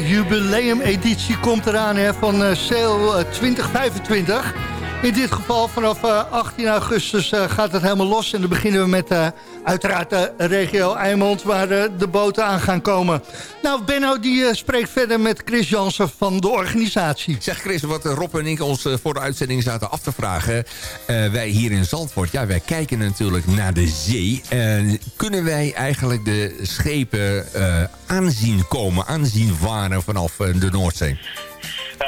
S6: jubileumeditie komt eraan hè, van eh Sail eh, 2025. In dit geval vanaf eh, 18 augustus eh, gaat het helemaal los. En dan beginnen we met eh, uiteraard de regio Eimond... waar eh, de boten aan gaan komen. Nou, Benno die eh, spreekt verder met Chris Jansen van de organisatie.
S11: Zeg Chris, wat eh, Rob en ik ons eh, voor de uitzending zaten af te vragen. eh, wij hier in Zandvoort, ja, wij kijken natuurlijk naar de zee. En kunnen wij eigenlijk de schepen eh, aanzien komen, aanzien varen vanaf eh, de Noordzee?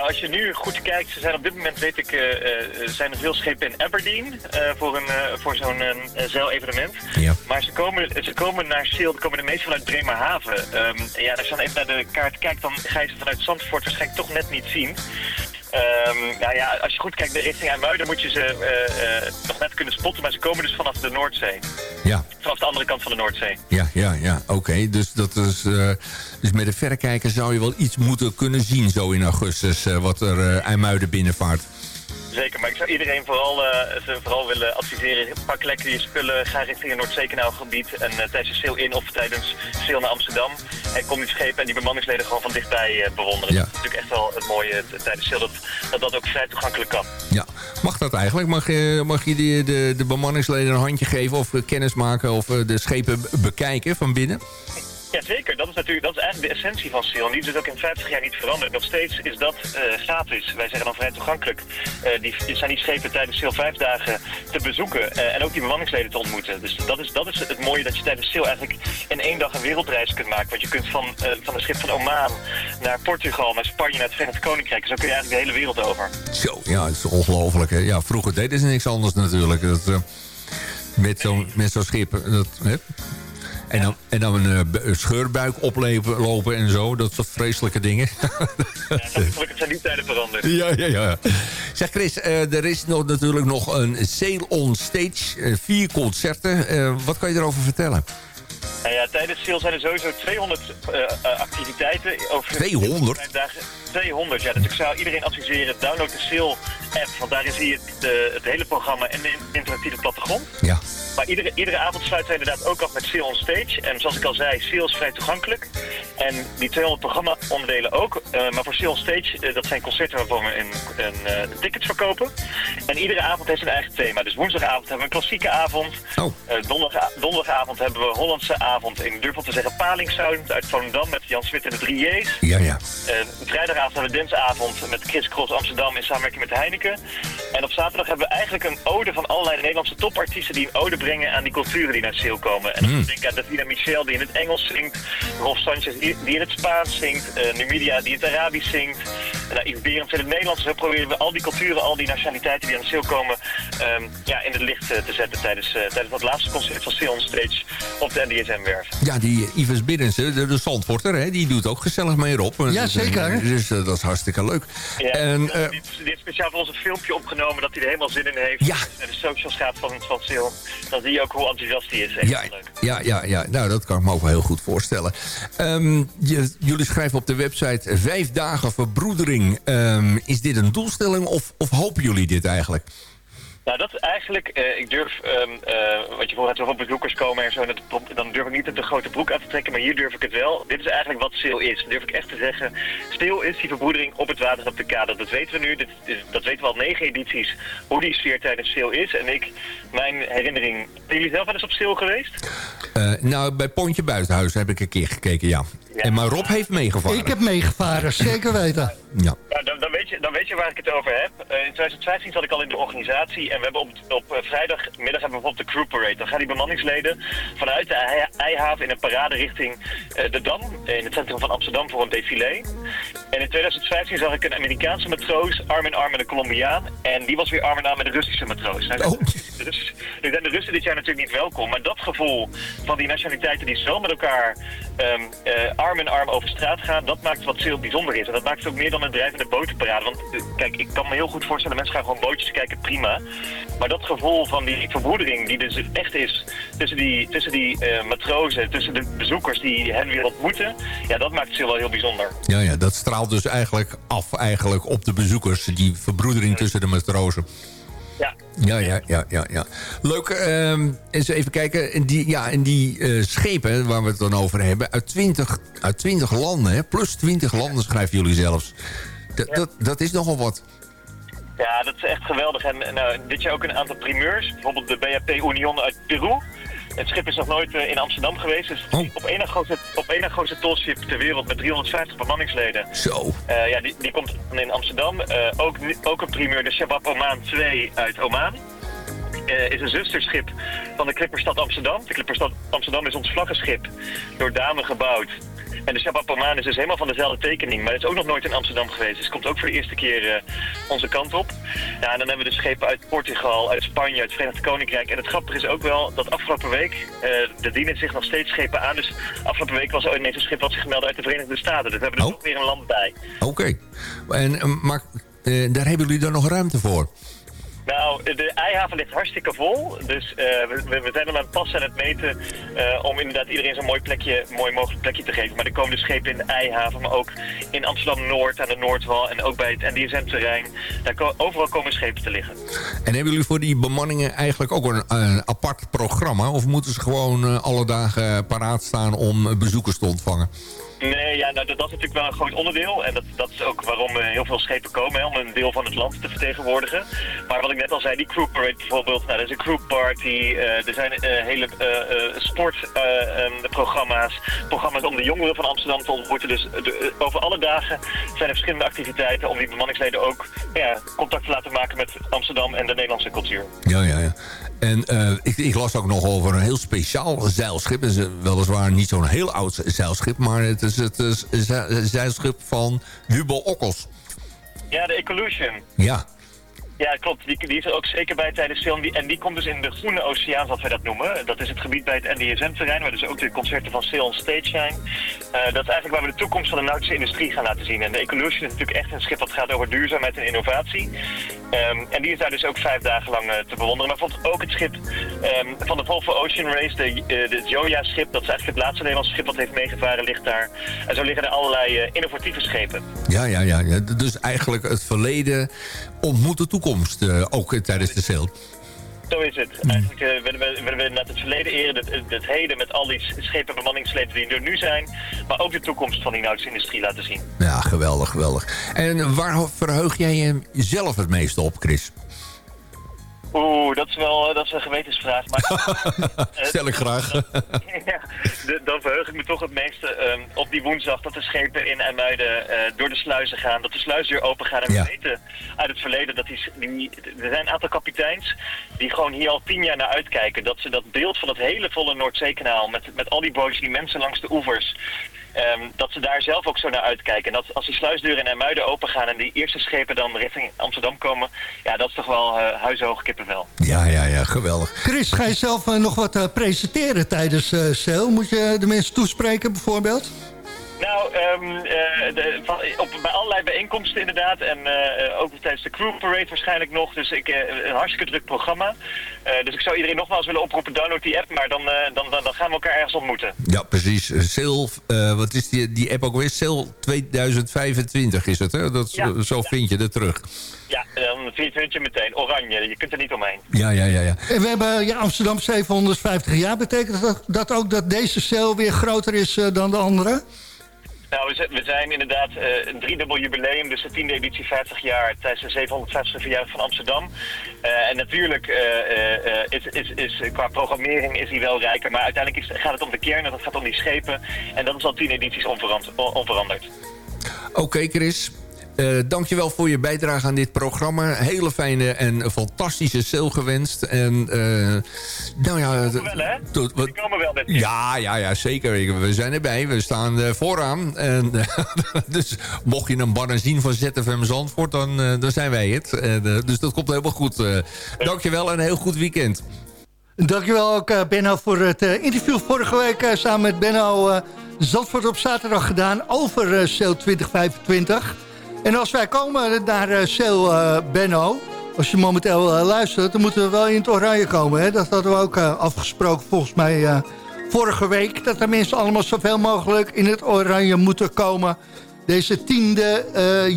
S12: Als je nu goed kijkt, ze zijn op dit moment, weet ik, eh, zijn er veel schepen in Aberdeen eh, voor, een, voor zo'n zeilevenement.
S11: Ja.
S12: Maar ze komen, ze komen naar Seel, ze komen de meeste vanuit Bremerhaven. Ehm, ja, als je dan even naar de kaart kijkt, dan ga je ze vanuit Zandvoort waarschijnlijk toch net niet zien. Ehm, nou ja, als je goed kijkt richting IJmuiden moet je ze eh, eh, nog net kunnen spotten, maar ze komen dus vanaf de Noordzee.
S11: Ja.
S12: Vanaf de andere kant van de Noordzee.
S11: Ja, ja, ja, oké. Dus, dat is, eh, dus met een verrekijker zou je wel iets moeten kunnen zien zo in augustus... wat er IJmuiden binnenvaart.
S12: Zeker, maar ik zou iedereen vooral, eh, ze vooral willen adviseren. Pak lekker je spullen, ga richting het Noordzeekanaalgebied. En eh, tijdens de sail in of tijdens sail naar Amsterdam. En kom die schepen en die bemanningsleden gewoon van dichtbij eh, bewonderen.
S11: Ja.
S12: Dat is natuurlijk echt wel het mooie tijdens sail, dat, dat dat ook vrij toegankelijk kan.
S11: Ja, mag dat eigenlijk? Mag je, mag je die, de, de bemanningsleden een handje geven of kennis maken of de schepen bekijken van binnen?
S12: Ja, zeker. Dat is natuurlijk dat is eigenlijk de essentie van Sail. En die is dus ook in 50 jaar niet veranderd. Nog steeds is dat eh, gratis. Wij zeggen dan vrij toegankelijk. Eh, die, zijn die schepen tijdens Sail vijf dagen te bezoeken. eh, en ook die bemanningsleden te ontmoeten. Dus dat is, dat is het mooie dat je tijdens Sail eigenlijk in één dag een wereldreis kunt maken. Want je kunt van, van een schip van Oman naar Portugal, naar Spanje, naar het Verenigd Koninkrijk. Zo kun je eigenlijk de hele wereld over.
S11: Zo, ja, het is ongelooflijk. Ja, vroeger deden ze niks anders natuurlijk. Dat, met zo'n met zo'n schip. Dat, hè? En dan, en dan een, eh, een scheurbuik oplopen lopen en zo. Dat soort vreselijke dingen.
S12: Gelukkig zijn die tijden veranderd.
S11: Ja, ja, ja. Zeg Chris, eh, er is nog, natuurlijk nog een Sail on Stage. eh, vier concerten. Wat kan je erover vertellen?
S12: Nou ja, tijdens Sail zijn er sowieso 200 eh, eh, activiteiten. Over
S11: 200?
S12: vijf dagen. 200, ja. Dus ik zou iedereen adviseren, download de Sail-app. Want daarin zie je het, het hele programma en de interactieve plattegrond.
S11: Ja.
S12: Maar iedere, iedere avond sluiten we inderdaad ook af met Sail on Stage. En zoals ik al zei, Sail is vrij toegankelijk. En die 200 programma-onderdelen ook. Eh, maar voor Sail on Stage, dat zijn concerten waarvoor we een, een, tickets verkopen. En iedere avond heeft zijn eigen thema. Dus woensdagavond hebben we een klassieke avond.
S11: Oh.
S12: Donderdag, donderdagavond hebben we Hollandse avond. Durf wel te zeggen Palingsound uit Volendam met Jan Smit en de 3 J's.
S11: Ja, ja.
S12: Vrijdagavond hebben we dansavond met Chris Cross Amsterdam in samenwerking met Heineken. En op zaterdag hebben we eigenlijk een ode van allerlei Nederlandse topartiesten die een ode brengen aan die culturen die naar Seel komen. En dan denk ik aan Davina Michel die in het Engels zingt, Rolf Sanchez die, die in het Spaans zingt, eh Numidia die in het Arabisch zingt, en nou, Yves Berends in het Nederlands. Zo proberen we al die culturen, al die nationaliteiten die aan Seel komen, ehm, ja, in het licht eh, te zetten tijdens, tijdens dat laatste concert van Seel on Stage op de
S11: Ja, die Ives Biddensen, de, de Zandvoorter, hè, die doet ook gezellig mee erop.
S6: Ja,
S11: Dus,
S6: zeker.
S11: eh, Dus eh, dat is hartstikke leuk.
S12: Ja,
S11: En,
S12: die,
S11: eh,
S12: die heeft speciaal voor ons een filmpje opgenomen dat hij er helemaal zin in heeft.
S11: Ja.
S12: Als je naar de socials gaat van, van Sil. Dan zie je ook hoe enthousiast hij is. Echt
S11: ja,
S12: leuk.
S11: ja, ja, ja, nou dat kan ik me ook wel heel goed voorstellen. Ehm, je- jullie schrijven op de website vijf dagen verbroedering. Ehm, is dit een doelstelling of, of hopen jullie dit eigenlijk?
S12: Nou, dat is eigenlijk, eh, ik durf, ehm eh, wat je voorhad zoveel bezoekers komen en zo, en dan durf ik niet de grote broek aan te trekken, maar hier durf ik het wel. Dit is eigenlijk wat Stil is. Durf ik echt te zeggen, Stil is die verbroedering op het water op de kade. Dat weten we nu, dit, is- dat weten we al negen edities, hoe die sfeer tijdens Stil is. En ik, mijn herinnering, zijn jullie zelf wel eens op Stil geweest?
S11: Eh, nou, bij Pontje Buitenhuis heb ik een keer gekeken, ja. En maar Rob heeft meegevaren.
S6: Ik heb meegevaren, zeker weten.
S11: Ja.
S12: Dan, dan, weet je, dan weet je waar ik het over heb. Eh, in 2015 zat ik al in de organisatie en we hebben op, op eh, vrijdagmiddag hebben we bijvoorbeeld de crew parade. Dan gaan die bemanningsleden vanuit de Ei- Eihaven in een parade richting eh, de Dam, in het centrum van Amsterdam voor een défilé. En in 2015 zag ik een Amerikaanse matroos arm in arm met een Colombiaan. En die was weer arm in arm met een Russische matroos. Nou,
S11: Oh.
S12: de Russen- zijn de Russen dit jaar natuurlijk niet welkom, maar dat gevoel van die nationaliteiten die zo met elkaar ehm, eh, arm in arm over straat gaan, dat maakt wat heel bijzonder is. En dat maakt het ook meer dan een drijvende botenparade. Want eh, kijk, ik kan me heel goed voorstellen, mensen gaan gewoon bootjes kijken, prima. Maar dat gevoel van die verbroedering die dus echt is tussen die, tussen die eh, matrozen, tussen de bezoekers die hen weer ontmoeten, ja, dat maakt het wel heel bijzonder.
S11: Ja, ja, dat straalt dus eigenlijk af eigenlijk op de bezoekers. Die verbroedering tussen de matrozen.
S12: Ja.
S11: Ja, ja, ja, ja. ja. Leuk, ehm, eens even kijken. En die, ja, en die eh, schepen waar we het dan over hebben... uit 20, uit 20 landen, hè? plus 20 landen schrijven jullie zelfs. Dat, dat, dat is nogal wat.
S12: Ja, dat is echt geweldig. En eh, nou, dit jaar ook een aantal primeurs. Bijvoorbeeld de BHP Union uit Peru. Het schip is nog nooit eh, in Amsterdam geweest. Dus
S11: Oh.
S12: op één grootste, op één na grootste tolschip ter wereld met 350 bemanningsleden.
S11: Zo.
S12: Eh, ja, die, die komt in Amsterdam. Eh, ook, ook een primeur, de Shabab Oman 2 uit Oman. Is een zusterschip van de Clipperstad Amsterdam. De Clipperstad Amsterdam is ons vlaggenschip door damen gebouwd. En de Shabab Oman is dus helemaal van dezelfde tekening. Maar het is ook nog nooit in Amsterdam geweest. Dus het komt ook voor de eerste keer eh, onze kant op. Ja, en dan hebben we de schepen uit Portugal, uit Spanje, uit het Verenigd Koninkrijk. En het grappige is ook wel dat afgelopen week, eh er dienen zich nog steeds schepen aan. Dus afgelopen week was er ineens een schip wat zich gemeldd uit de Verenigde Staten. Dus we hebben er
S11: Oh.
S12: nog weer een land bij.
S11: Oké. En, eh, Maar eh, daar hebben jullie dan nog ruimte voor?
S12: Nou, de eihaven ligt hartstikke vol. Dus eh, we, we zijn al aan het passen en het meten eh, om inderdaad iedereen zo'n mooi plekje, mooi mogelijk plekje te geven. Maar er komen dus schepen in de eihaven, maar ook in Amsterdam-Noord aan de Noordwal en ook bij het NDSM-terrein. Daar overal komen schepen te liggen.
S11: En hebben jullie voor die bemanningen eigenlijk ook een, apart programma? Of moeten ze gewoon eh, alle dagen paraat staan om bezoekers te ontvangen?
S12: Nee, ja, nou, dat, dat is natuurlijk wel een groot onderdeel. En dat, dat is ook waarom eh, heel veel schepen komen, hè, om een deel van het land te vertegenwoordigen. Maar wat ik net al zei, die crew parade bijvoorbeeld, nou, dat is een crew party. eh, er zijn eh, hele sportprogramma's, programma's om de jongeren van Amsterdam te ontmoeten. Dus over alle dagen zijn er verschillende activiteiten om die bemanningsleden ook ja, contact te laten maken met Amsterdam en de Nederlandse cultuur.
S11: Ja, ja, ja. En eh, ik, ik las ook nog over een heel speciaal zeilschip. Het is eh, weliswaar niet zo'n heel oud zeilschip... maar het is het is ze- zeilschip van Wubel Okkels.
S12: Ja, de Ecolution.
S11: Ja,
S12: Ja, klopt. Die, is er ook zeker bij tijdens film. En die komt dus in de Groene Oceaan, zoals wij dat noemen. Dat is het gebied bij het NDSM-terrein, waar dus ook de concerten van Sail on Stage zijn. Eh, dat is eigenlijk waar we de toekomst van de nautische industrie gaan laten zien. En de Ecolution is natuurlijk echt een schip dat gaat over duurzaamheid en innovatie. Ehm, en die is daar dus ook vijf dagen lang eh, te bewonderen. Maar bijvoorbeeld ook het schip ehm, van de Volvo Ocean Race, de, eh, de Joya-schip. Dat is eigenlijk het laatste Nederlandse schip dat heeft meegevaren, ligt daar. En zo liggen er allerlei innovatieve schepen.
S11: ja, ja, ja. Dus eigenlijk het verleden ontmoet de toekomst. eh, ook tijdens de sail.
S12: Zo is het. Eigenlijk eh, willen we, willen we het verleden eren, het, het heden met al die schepen en bemanningsleden die er nu zijn, maar ook de toekomst van die nautische industrie laten zien.
S11: Ja, geweldig, geweldig. En waar verheug jij je zelf het meest op, Chris?
S12: Oeh, dat is wel eh, dat is een gewetensvraag. Maar, eh,
S11: Stel ik graag.
S12: ja, dan verheug ik me toch het meeste ehm, op die woensdag dat de schepen in IJmuiden eh, door de sluizen gaan. Dat de sluisdeur open gaat en
S11: Ja.
S12: we weten uit het verleden dat die, die, er zijn een aantal kapiteins die gewoon hier al tien jaar naar uitkijken. Dat ze dat beeld van het hele volle Noordzeekanaal met, met al die bootjes, die mensen langs de oevers, ehm, dat ze daar zelf ook zo naar uitkijken. En dat als die sluisdeuren in IJmuiden open gaan en die eerste schepen dan richting Amsterdam komen, ja dat is toch wel eh huishoog kippenvel.
S11: Ja, ja, ja, geweldig.
S6: Chris, ga je zelf eh, nog wat eh, presenteren tijdens eh Sail? Moet je de mensen toespreken bijvoorbeeld?
S12: Nou, ehm, eh, de, van, op, bij allerlei bijeenkomsten inderdaad. En eh, ook tijdens de Crew Parade waarschijnlijk nog. Dus ik, eh, een hartstikke druk programma. Eh, dus ik zou iedereen nogmaals willen oproepen, download die app. Maar dan, eh, dan, dan, dan gaan we elkaar ergens ontmoeten.
S11: Ja, precies. Sail, eh, wat is die, die app ook weer? Sail 2025 is het, hè? Dat,
S12: Ja.
S11: Zo vind je er terug.
S12: Ja, dan vind je meteen. Oranje, je kunt er niet omheen.
S11: Ja, ja, ja, ja.
S6: En we hebben ja, Amsterdam 750 jaar. Betekent dat, dat ook dat deze Sail weer groter is dan de andere?
S12: Nou, we, zi- we zijn inderdaad eh, een driedubbel jubileum, dus de tiende editie 50 jaar tijdens de 750 verjaardag van Amsterdam. Eh, en natuurlijk eh, is, is, is, qua programmering is hij wel rijker, maar uiteindelijk gaat het om de kern dat gaat om die schepen. En dat is al tien edities onverand- on- onveranderd.
S11: Oké, Chris. Eh dankjewel voor je bijdrage aan dit programma. Hele fijne en fantastische sail gewenst. En, eh nou ja...
S12: Wel hè?
S11: tot- wat-
S12: Die komen wel met
S11: Ja, ja, ja, zeker. We zijn erbij. We staan eh, vooraan. En, dus mocht je een banner zien van ZFM Zandvoort, dan, eh, dan zijn wij het. En, eh, dus dat komt helemaal goed. eh dankjewel en een heel goed weekend.
S6: Dankjewel ook Benno voor het eh, interview vorige week samen met Benno eh, Zandvoort op zaterdag gedaan over eh Sail 2025. En als wij komen naar eh Sail eh, Benno, als je momenteel eh, luistert, dan moeten we wel in het oranje komen. Hè? Dat hadden we ook afgesproken volgens mij vorige week. Dat de mensen allemaal zoveel mogelijk in het oranje moeten komen. Deze tiende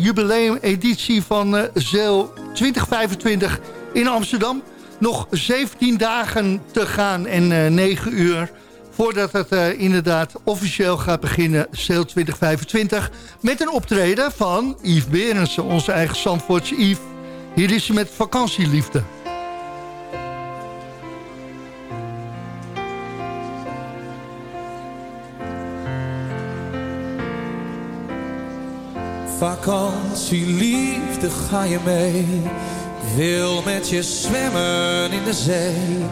S6: jubileumeditie van Sail 2025 in Amsterdam. Nog 17 dagen te gaan en eh 9 uur voordat het eh, inderdaad officieel gaat beginnen, Sail 2025. Met een optreden van Yves Berensen, onze eigen Zandvoortse Yves. Hier is ze met vakantieliefde.
S14: Vakantieliefde, ga je mee? Wil met je zwemmen in de zee.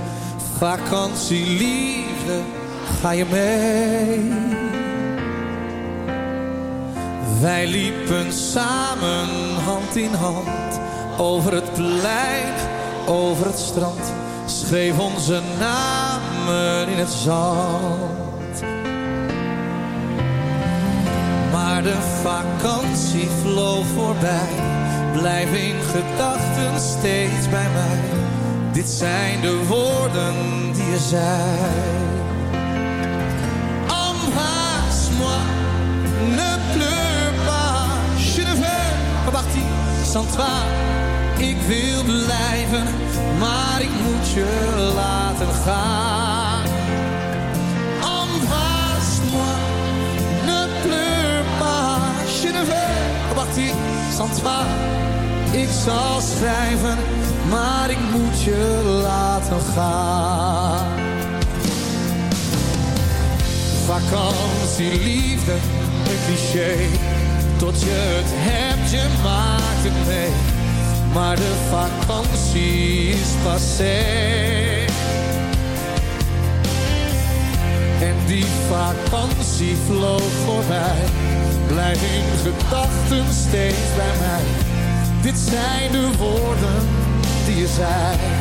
S14: Vakantieliefde, ga je mee? Wij liepen samen hand in hand over het plein, over het strand. Schreef onze namen in het zand. Maar de vakantie vloog voorbij. Blijf in gedachten steeds bij mij. Dit zijn de woorden die je zei. Embrasse-moi, ne pleure pas. Je ne veux pas partir sans toi. Ik wil blijven, maar ik moet je laten gaan. Embrasse-moi, ne pleure
S8: parti, sans toi. Ik zal schrijven, maar ik moet je laten gaan. Vakantie, liefde, een cliché. Tot je het hebt, je maakt het mee. Maar de vakantie is passé. En die vakantie vloog voorbij. Blijf in gedachten steeds bij mij. Dit zijn de woorden die je zei.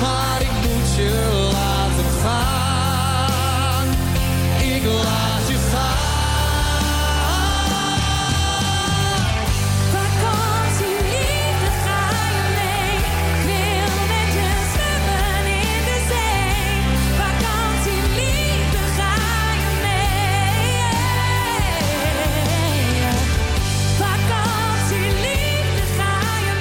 S8: Maar ik moet je laten gaan. Ik laat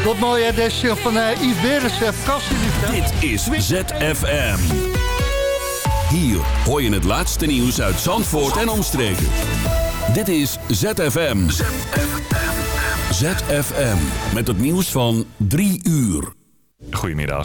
S6: Wat mooi hè, deze van eh Yves eh.
S4: Dit is ZFM. Hier hoor je het laatste nieuws uit Zandvoort en omstreken. Dit is ZFM. ZFM. Met het nieuws van 3 uur.
S1: Goedemiddag.